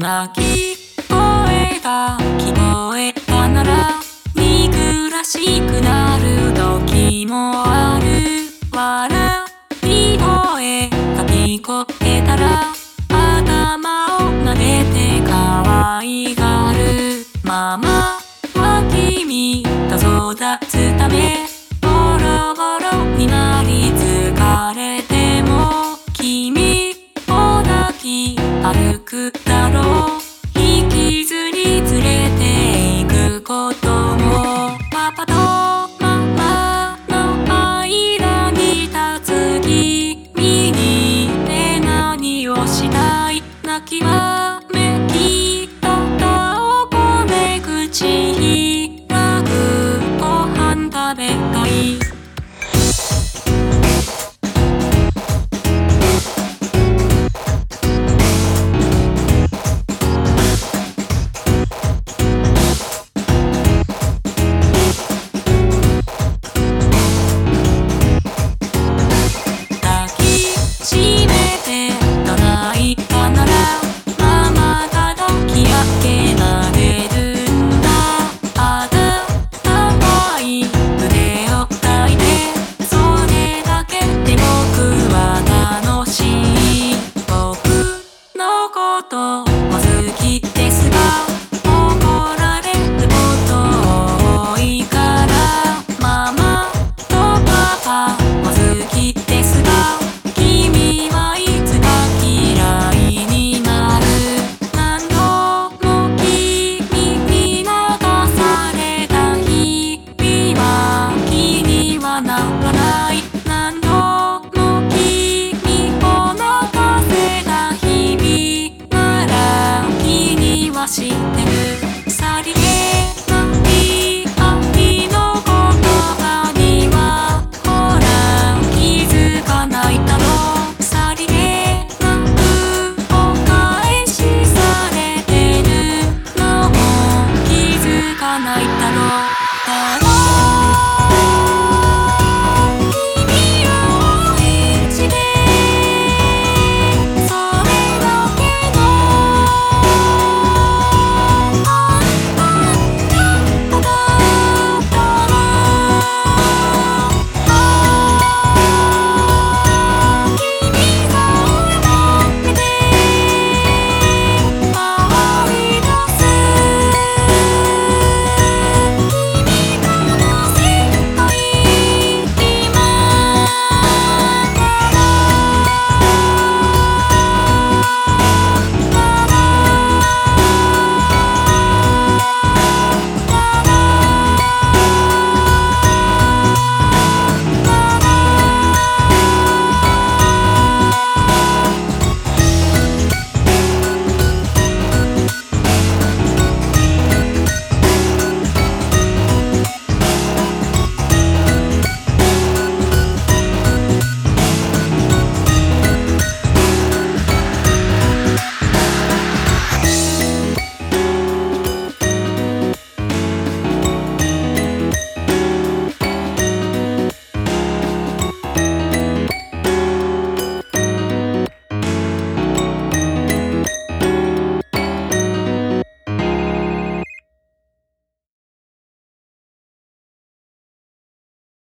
泣き声が聞こえたなら憎らしくなる時もある。きわとき方をこね口開くご飯食べた Nike.